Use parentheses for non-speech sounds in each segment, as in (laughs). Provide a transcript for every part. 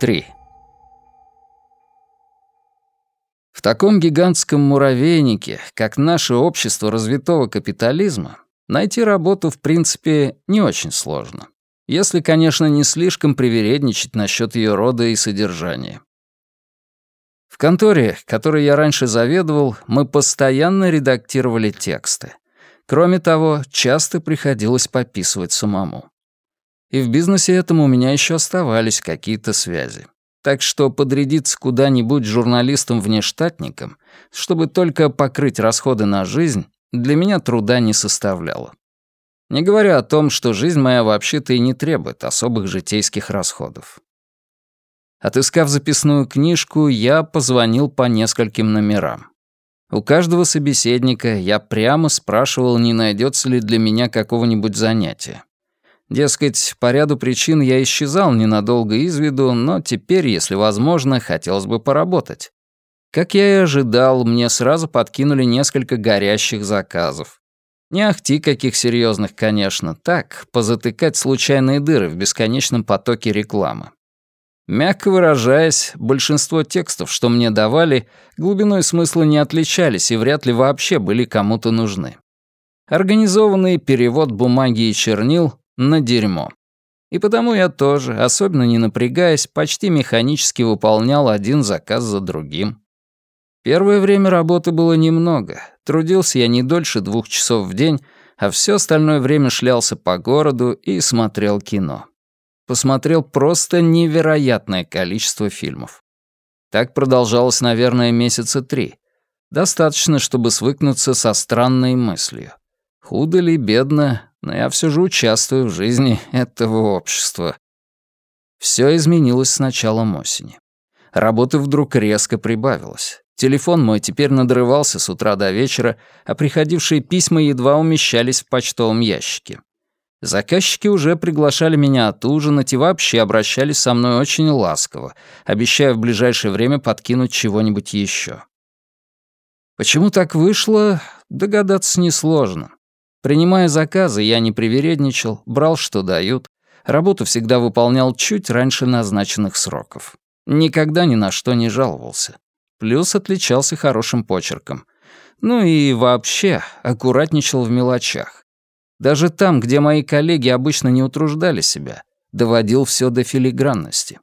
3. В таком гигантском муравейнике, как наше общество развитого капитализма, найти работу, в принципе, не очень сложно. Если, конечно, не слишком привередничать насчет ее рода и содержания. В конторе, которой я раньше заведовал, мы постоянно редактировали тексты. Кроме того, часто приходилось пописывать самому. И в бизнесе этом у меня еще оставались какие-то связи. Так что подрядиться куда-нибудь журналистом-внештатником, чтобы только покрыть расходы на жизнь, для меня труда не составляло. Не говоря о том, что жизнь моя вообще-то и не требует особых житейских расходов. Отыскав записную книжку, я позвонил по нескольким номерам. У каждого собеседника я прямо спрашивал, не найдется ли для меня какого-нибудь занятия. Дескать, по ряду причин я исчезал ненадолго из виду, но теперь, если возможно, хотелось бы поработать. Как я и ожидал, мне сразу подкинули несколько горящих заказов. Не ахти каких серьезных, конечно, так, позатыкать случайные дыры в бесконечном потоке рекламы. Мягко выражаясь, большинство текстов, что мне давали, глубиной смысла не отличались и вряд ли вообще были кому-то нужны. Организованный перевод бумаги и чернил на дерьмо. И потому я тоже, особенно не напрягаясь, почти механически выполнял один заказ за другим. Первое время работы было немного. Трудился я не дольше двух часов в день, а все остальное время шлялся по городу и смотрел кино. Посмотрел просто невероятное количество фильмов. Так продолжалось, наверное, месяца три. Достаточно, чтобы свыкнуться со странной мыслью. Худо ли, бедно, но я все же участвую в жизни этого общества. Все изменилось с началом осени. Работы вдруг резко прибавилось. Телефон мой теперь надрывался с утра до вечера, а приходившие письма едва умещались в почтовом ящике. Заказчики уже приглашали меня отужинать и вообще обращались со мной очень ласково, обещая в ближайшее время подкинуть чего-нибудь еще. Почему так вышло, догадаться несложно. Принимая заказы, я не привередничал, брал, что дают. Работу всегда выполнял чуть раньше назначенных сроков. Никогда ни на что не жаловался. Плюс отличался хорошим почерком. Ну и вообще аккуратничал в мелочах. Даже там, где мои коллеги обычно не утруждали себя, доводил все до филигранности.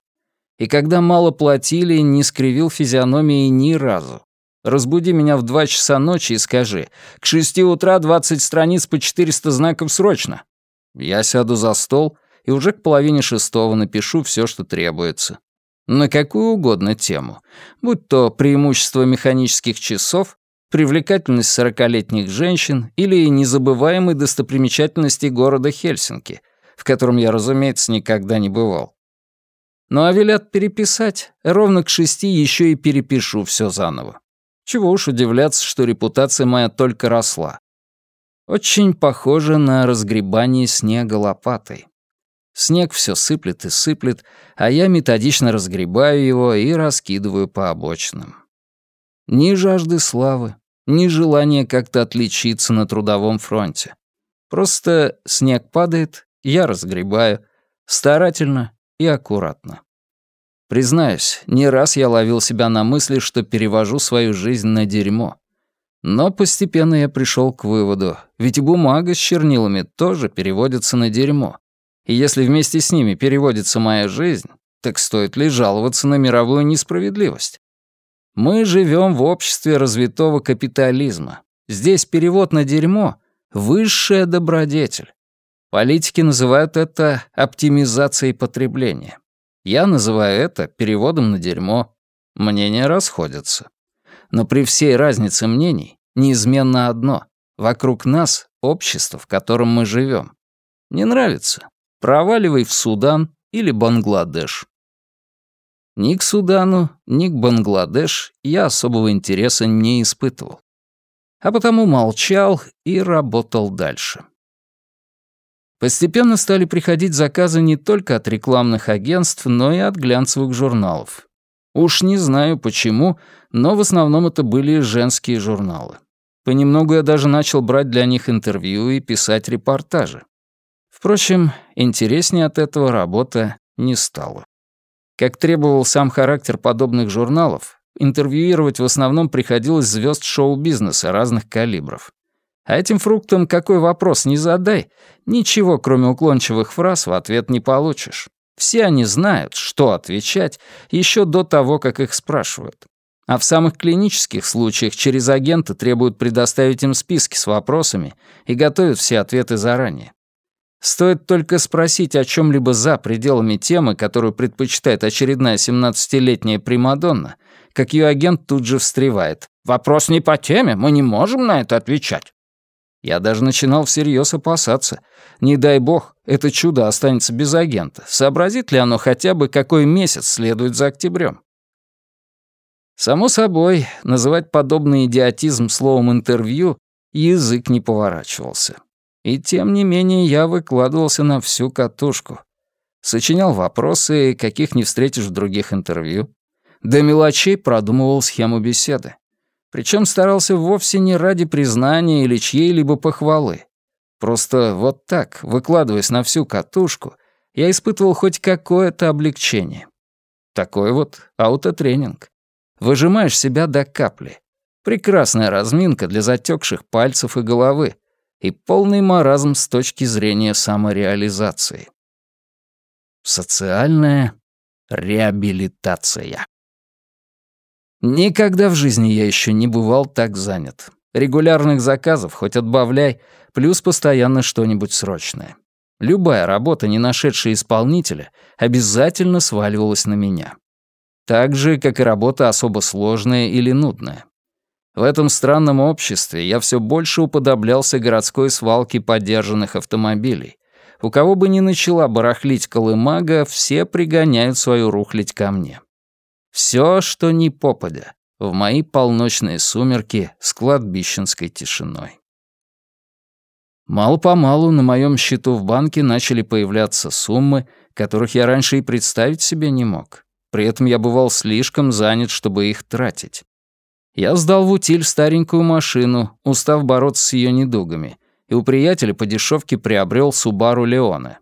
И когда мало платили, не скривил физиономии ни разу. Разбуди меня в два часа ночи и скажи, к шести утра двадцать страниц по четыреста знаков срочно. Я сяду за стол и уже к половине шестого напишу все, что требуется. На какую угодно тему, будь то преимущество механических часов, привлекательность сорокалетних женщин или незабываемой достопримечательности города Хельсинки, в котором я, разумеется, никогда не бывал. Ну а велят переписать, ровно к шести еще и перепишу все заново. Чего уж удивляться, что репутация моя только росла. Очень похоже на разгребание снега лопатой. Снег все сыплет и сыплет, а я методично разгребаю его и раскидываю по обочинам. Ни жажды славы, ни желания как-то отличиться на трудовом фронте. Просто снег падает, я разгребаю, старательно и аккуратно. Признаюсь, не раз я ловил себя на мысли, что перевожу свою жизнь на дерьмо. Но постепенно я пришел к выводу, ведь и бумага с чернилами тоже переводится на дерьмо. И если вместе с ними переводится моя жизнь, так стоит ли жаловаться на мировую несправедливость? Мы живем в обществе развитого капитализма. Здесь перевод на дерьмо — высшая добродетель. Политики называют это оптимизацией потребления. Я называю это переводом на дерьмо. Мнения расходятся. Но при всей разнице мнений неизменно одно. Вокруг нас общество, в котором мы живем. Не нравится? Проваливай в Судан или Бангладеш. Ни к Судану, ни к Бангладеш я особого интереса не испытывал. А потому молчал и работал дальше. Постепенно стали приходить заказы не только от рекламных агентств, но и от глянцевых журналов. Уж не знаю почему, но в основном это были женские журналы. Понемногу я даже начал брать для них интервью и писать репортажи. Впрочем, интереснее от этого работа не стала. Как требовал сам характер подобных журналов, интервьюировать в основном приходилось звезд шоу-бизнеса разных калибров. А этим фруктам какой вопрос не задай, ничего, кроме уклончивых фраз, в ответ не получишь. Все они знают, что отвечать, еще до того, как их спрашивают. А в самых клинических случаях через агента требуют предоставить им списки с вопросами и готовят все ответы заранее. Стоит только спросить о чем-либо за пределами темы, которую предпочитает очередная 17-летняя Примадонна, как ее агент тут же встревает. «Вопрос не по теме, мы не можем на это отвечать». Я даже начинал всерьез опасаться. Не дай бог, это чудо останется без агента. Сообразит ли оно хотя бы, какой месяц следует за октябрем? Само собой, называть подобный идиотизм словом «интервью» язык не поворачивался. И тем не менее я выкладывался на всю катушку. Сочинял вопросы, каких не встретишь в других интервью. До мелочей продумывал схему беседы. Причем старался вовсе не ради признания или чьей-либо похвалы. Просто вот так, выкладываясь на всю катушку, я испытывал хоть какое-то облегчение. Такой вот аутотренинг. Выжимаешь себя до капли. Прекрасная разминка для затекших пальцев и головы. И полный маразм с точки зрения самореализации. Социальная реабилитация. Никогда в жизни я еще не бывал так занят. Регулярных заказов хоть отбавляй, плюс постоянно что-нибудь срочное. Любая работа, не нашедшая исполнителя, обязательно сваливалась на меня. Так же, как и работа особо сложная или нудная. В этом странном обществе я все больше уподоблялся городской свалке подержанных автомобилей. У кого бы ни начала барахлить колымага, все пригоняют свою рухлить ко мне. Все, что не попадя, в мои полночные сумерки с кладбищенской тишиной. Мало-помалу на моем счету в банке начали появляться суммы, которых я раньше и представить себе не мог. При этом я бывал слишком занят, чтобы их тратить. Я сдал в утиль старенькую машину, устав бороться с ее недугами, и у приятеля по дешевке приобрел Субару Леоне.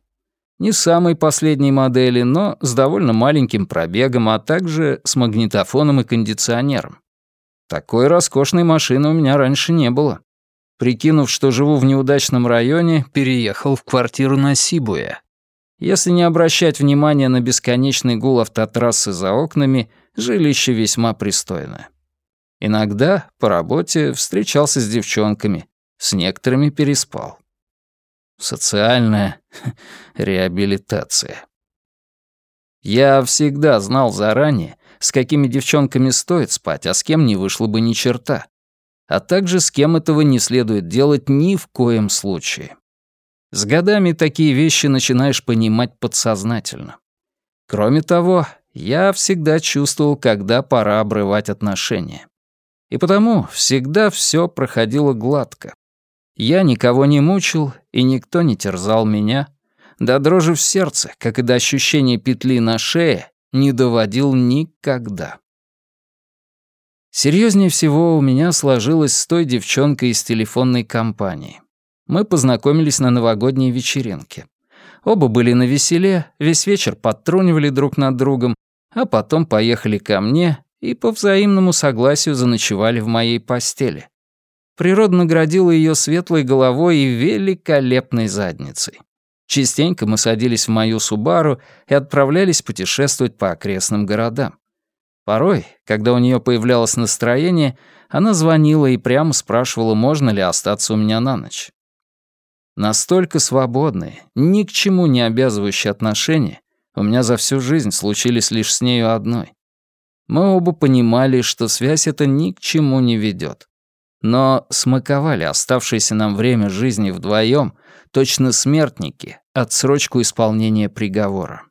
Не самой последней модели, но с довольно маленьким пробегом, а также с магнитофоном и кондиционером. Такой роскошной машины у меня раньше не было. Прикинув, что живу в неудачном районе, переехал в квартиру на Сибуе. Если не обращать внимания на бесконечный гул автотрассы за окнами, жилище весьма пристойное. Иногда по работе встречался с девчонками, с некоторыми переспал. Социальная (laughs) реабилитация. Я всегда знал заранее, с какими девчонками стоит спать, а с кем не вышло бы ни черта. А также с кем этого не следует делать ни в коем случае. С годами такие вещи начинаешь понимать подсознательно. Кроме того, я всегда чувствовал, когда пора обрывать отношения. И потому всегда все проходило гладко. Я никого не мучил, и никто не терзал меня. До дрожи в сердце, как и до ощущения петли на шее, не доводил никогда. Серьезнее всего у меня сложилось с той девчонкой из телефонной компании. Мы познакомились на новогодней вечеринке. Оба были на веселе, весь вечер подтрунивали друг над другом, а потом поехали ко мне и по взаимному согласию заночевали в моей постели природа наградила ее светлой головой и великолепной задницей. Частенько мы садились в мою Субару и отправлялись путешествовать по окрестным городам. Порой, когда у нее появлялось настроение, она звонила и прямо спрашивала, можно ли остаться у меня на ночь. Настолько свободные, ни к чему не обязывающие отношения у меня за всю жизнь случились лишь с нею одной. Мы оба понимали, что связь эта ни к чему не ведет но смаковали оставшееся нам время жизни вдвоем, точно смертники, отсрочку исполнения приговора.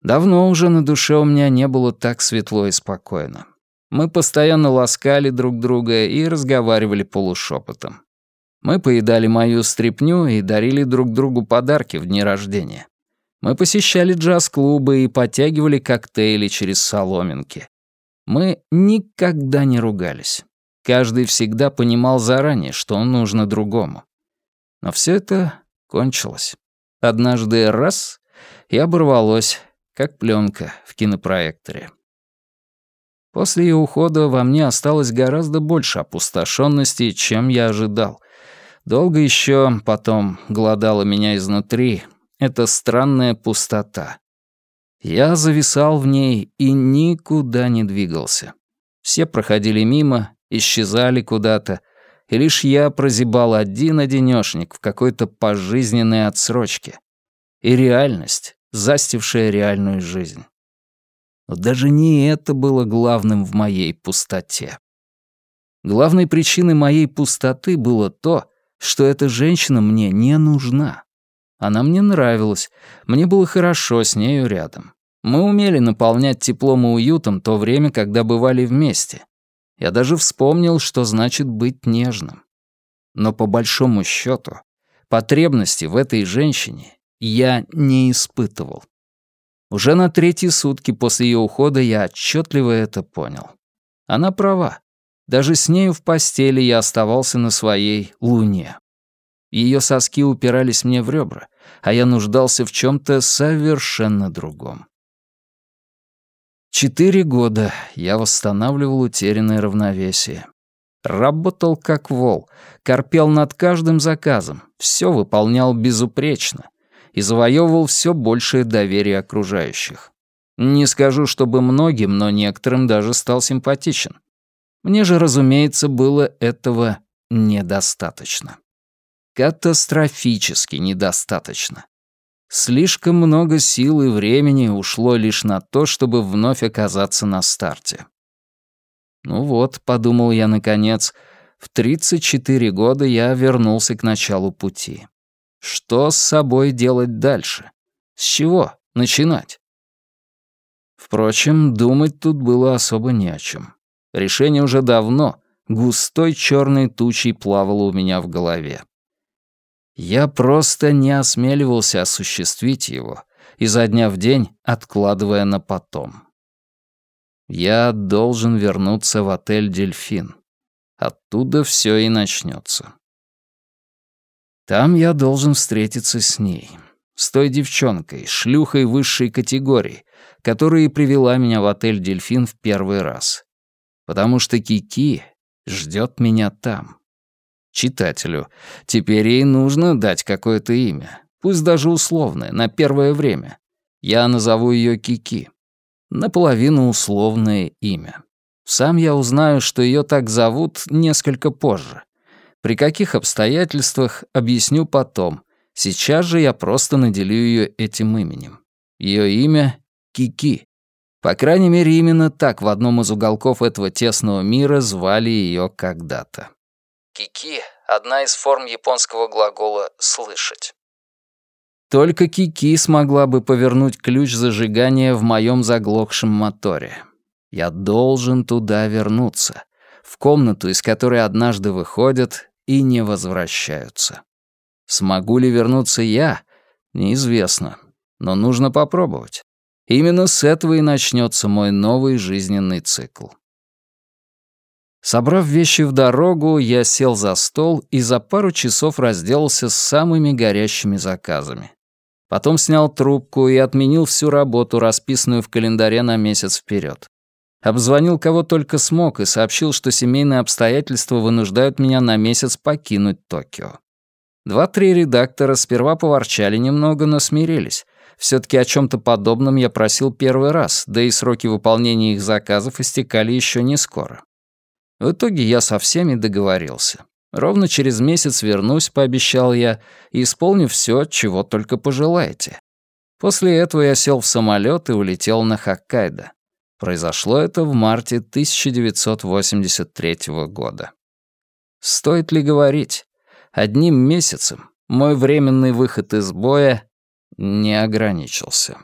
Давно уже на душе у меня не было так светло и спокойно. Мы постоянно ласкали друг друга и разговаривали полушепотом. Мы поедали мою стряпню и дарили друг другу подарки в дни рождения. Мы посещали джаз-клубы и подтягивали коктейли через соломинки. Мы никогда не ругались. Каждый всегда понимал заранее, что нужно другому. Но все это кончилось. Однажды раз — и оборвалось, как пленка в кинопроекторе. После ее ухода во мне осталось гораздо больше опустошенности, чем я ожидал. Долго еще потом глодала меня изнутри эта странная пустота. Я зависал в ней и никуда не двигался. Все проходили мимо, исчезали куда-то, и лишь я прозябал один-одинёшник в какой-то пожизненной отсрочке. И реальность, застившая реальную жизнь. Но даже не это было главным в моей пустоте. Главной причиной моей пустоты было то, что эта женщина мне не нужна. Она мне нравилась, мне было хорошо с нею рядом. Мы умели наполнять теплом и уютом то время, когда бывали вместе. Я даже вспомнил, что значит быть нежным. Но по большому счету, потребности в этой женщине я не испытывал. Уже на третьи сутки после ее ухода я отчетливо это понял. Она права. Даже с нею в постели я оставался на своей луне. Ее соски упирались мне в ребра, а я нуждался в чем-то совершенно другом. Четыре года я восстанавливал утерянное равновесие. Работал как вол, корпел над каждым заказом, все выполнял безупречно, и завоевывал все большее доверие окружающих. Не скажу, чтобы многим, но некоторым даже стал симпатичен. Мне же, разумеется, было этого недостаточно. Катастрофически недостаточно. Слишком много сил и времени ушло лишь на то, чтобы вновь оказаться на старте. Ну вот, подумал я наконец, в 34 года я вернулся к началу пути. Что с собой делать дальше? С чего начинать? Впрочем, думать тут было особо не о чем. Решение уже давно, густой черной тучей плавало у меня в голове. Я просто не осмеливался осуществить его, изо дня в день откладывая на потом. Я должен вернуться в отель «Дельфин». Оттуда все и начнется. Там я должен встретиться с ней. С той девчонкой, шлюхой высшей категории, которая и привела меня в отель «Дельфин» в первый раз. Потому что Кики ждет меня там. Читателю. Теперь ей нужно дать какое-то имя. Пусть даже условное, на первое время. Я назову ее Кики. Наполовину условное имя. Сам я узнаю, что ее так зовут несколько позже. При каких обстоятельствах, объясню потом. Сейчас же я просто наделю ее этим именем. Ее имя — Кики. По крайней мере, именно так в одном из уголков этого тесного мира звали ее когда-то. Кики — одна из форм японского глагола «слышать». Только Кики смогла бы повернуть ключ зажигания в моем заглохшем моторе. Я должен туда вернуться, в комнату, из которой однажды выходят и не возвращаются. Смогу ли вернуться я? Неизвестно. Но нужно попробовать. Именно с этого и начнется мой новый жизненный цикл. Собрав вещи в дорогу, я сел за стол и за пару часов разделался с самыми горящими заказами. Потом снял трубку и отменил всю работу, расписанную в календаре на месяц вперед. Обзвонил кого только смог и сообщил, что семейные обстоятельства вынуждают меня на месяц покинуть Токио. Два-три редактора сперва поворчали немного, но смирились. все таки о чем то подобном я просил первый раз, да и сроки выполнения их заказов истекали еще не скоро. В итоге я со всеми договорился. Ровно через месяц вернусь, пообещал я, и исполню все, чего только пожелаете. После этого я сел в самолет и улетел на Хоккайдо. Произошло это в марте 1983 года. Стоит ли говорить? Одним месяцем мой временный выход из боя не ограничился.